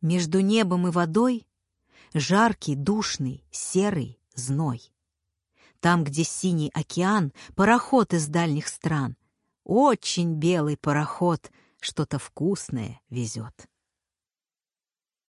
Между небом и водой жаркий, душный, серый зной. Там, где синий океан, пароход из дальних стран, очень белый пароход что-то вкусное везет.